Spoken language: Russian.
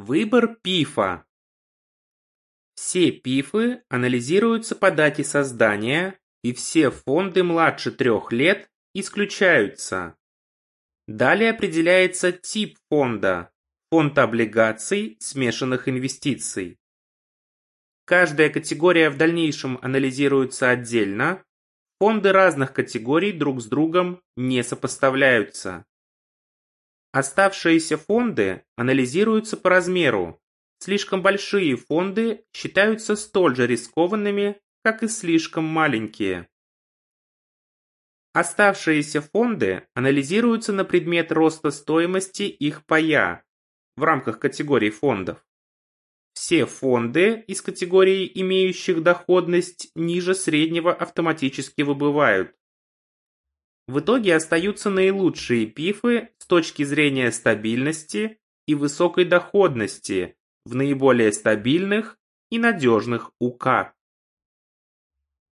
Выбор пифа. Все пифы анализируются по дате создания, и все фонды младше трех лет исключаются. Далее определяется тип фонда – фонд облигаций смешанных инвестиций. Каждая категория в дальнейшем анализируется отдельно, фонды разных категорий друг с другом не сопоставляются. Оставшиеся фонды анализируются по размеру. Слишком большие фонды считаются столь же рискованными, как и слишком маленькие. Оставшиеся фонды анализируются на предмет роста стоимости их пая в рамках категорий фондов. Все фонды из категории имеющих доходность ниже среднего автоматически выбывают. В итоге остаются наилучшие пифы с точки зрения стабильности и высокой доходности в наиболее стабильных и надежных УК.